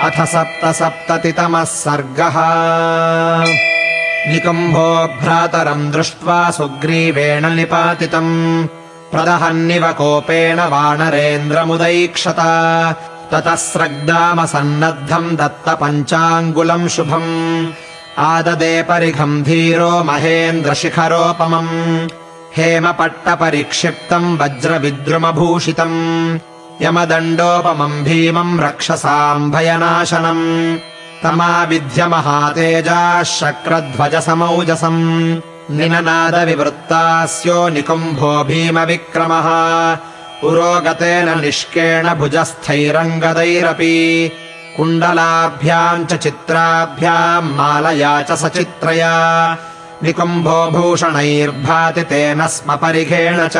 अथ सप्त सप्ततितमः सर्गः। निकुम्भो भ्रातरम् दृष्ट्वा सुग्रीवेण निपातितम्। प्रदहन्निव कोपेन वानरेन्द्रमुदैक्षत ततः स्रग्दामसन्नद्धम् दत्त पञ्चाङ्गुलम् शुभम्। आददे परिघम् धीरो महेन्द्रशिखरोपमम्। हेमपट्टपरिक्षिप्तम् वज्रविद्रुमभूषितम् यमदण्डोपमम् भीमम् रक्षसाम् भयनाशनम् तमाविध्यमहातेजाः शक्रध्वजसमौजसम् निननादविवृत्तास्यो निकुम्भो भीमविक्रमः पुरोगतेन निष्केण भुजस्थैरङ्गदैरपि कुण्डलाभ्याम् च चित्राभ्याम् मालया च सचित्रया निकुम्भो भूषणैर्भाति तेन स्म परिघेण च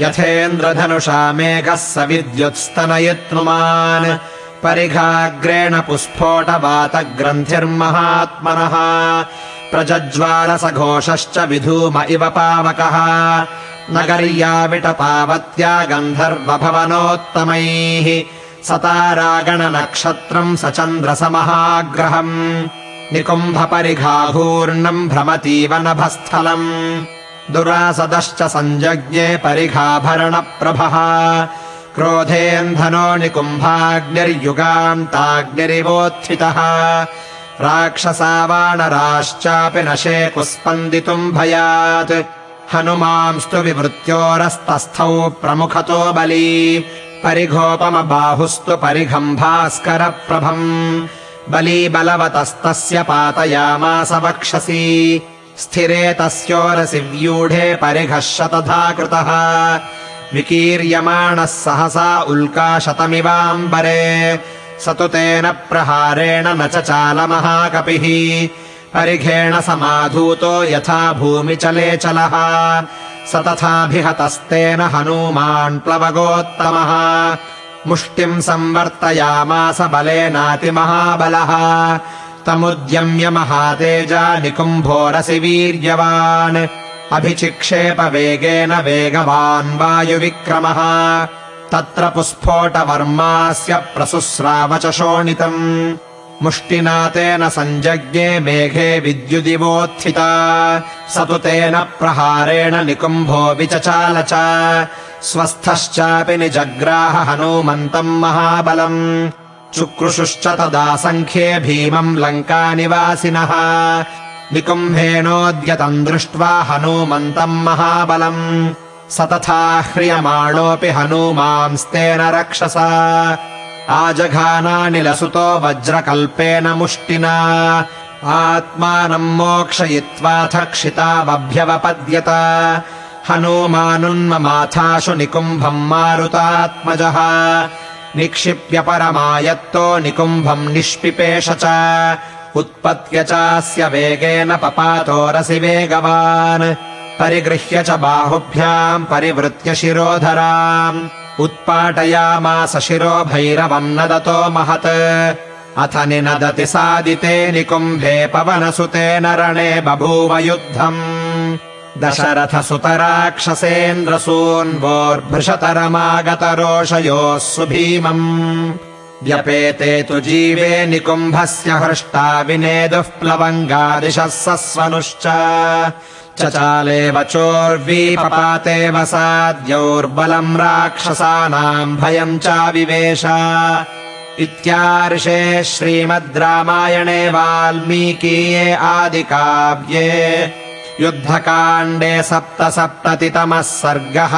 यथेन्द्रधनुषा मेघः स विद्युत्स्तनयित्नुमान्। परिघाग्रेण पुस्फोटवातग्रन्थिर्महात्मनः प्रजज्वालसघोषश्च विधूम इव पावकः। नगर्या विटपावत्या गन्धर्वभवनोत्तमैः सतारागणनक्षत्रम् स चन्द्रसमहाग्रहम्। निकुम्भपरिघाघूर्णम् भ्रमतीव नभस्थलम् दुरासदश्च सञ्जज्ञे परिघाभरणप्रभः। क्रोधेऽन्धनो निकुम्भाग्निर्युगान्ताग्निरिवोत्थितः राक्षसावानराश्चापि न शेकुस्पन्दितुम् भयात्। हनुमांस्तु विवृत्योरस्तस्थौ प्रमुखतो बली। परिघोपमबाहुस्तु परिघम् भास्करप्रभम्। बली बलवतस्तस्य पातयामास वक्षसि स्थिरे तस्योरसि व्यूढे परिघः शतधा कृतः विकीर्यमाणः सहसा उल्काशतमिवाम्बरे स तु तेन प्रहारेण न च चालमहाकपिः। परिघेण समाधूतो यथा भूमिचले चलः स तथाभिहतस्तेन हनूमान् प्लवगोत्तमः। मुष्टिम् संवर्तयामास बलेनातिमहाबलः तमुद्यम्य महातेजा निकुम्भोरसि वीर्यवान्। अभिचिक्षेपवेगेन वेगवान् वायुविक्रमः। तत्र पुस्फोटवर्मास्य प्रसुस्राव च शोणितम् मुष्टिना तेन सञ्जज्ञे मेघे विद्युदिवोत्थिता। स तु तेन प्रहारेण निकुम्भो विचचाल च स्वस्थश्चापि निजग्राह हनूमन्तम् महाबलम् चुक्रुषुश्च तदा सङ्ख्ये भीमम् लङ्कानिवासिनः। निकुम्भेनोद्यतम् दृष्ट्वा हनूमन्तम् महाबलम्। स तथा ह्रियमाणोऽपि हनूमांस्तेन रक्षसा। आजघानानिलसुतो वज्रकल्पेन मुष्टिना। आत्मानम् मोक्षयित्वाथ क्षितावभ्यवपद्यत हनूमानुन्ममाथाशु निकुम्भम् मारुतात्मजः निक्षिप्य परमायत्तो निकुम्भम् निष्पिपेष च। उत्पत्य चास्य वेगेन पपातोरसि वेगवान् परिगृह्य च बाहुभ्याम् परिवृत्य शिरोधराम्। उत्पाटयामास शिरो भैरवम् नदतो महत्। अथ निनदति सादिते निकुम्भे पवनसुतेन रणे बभूव युद्धम् दशरथसुतराक्षसेन्द्रसून्वोर्भृशतरमागतरोषयोः सुभीमम्। व्यपेते तु जीवे निकुम्भस्य हृष्टा विनेदुः प्लवङ्गादिशः सस्वनुश्च। चचालेव चोर्वीपपातेव साद्यौर्बलम् राक्षसानाम् भयम् चाविवेश। इत्यार्षे श्रीमद् रामायणे वाल्मीकीये आदिकाव्ये युद्धकाण्डे सप्तसप्ततितमः सर्गः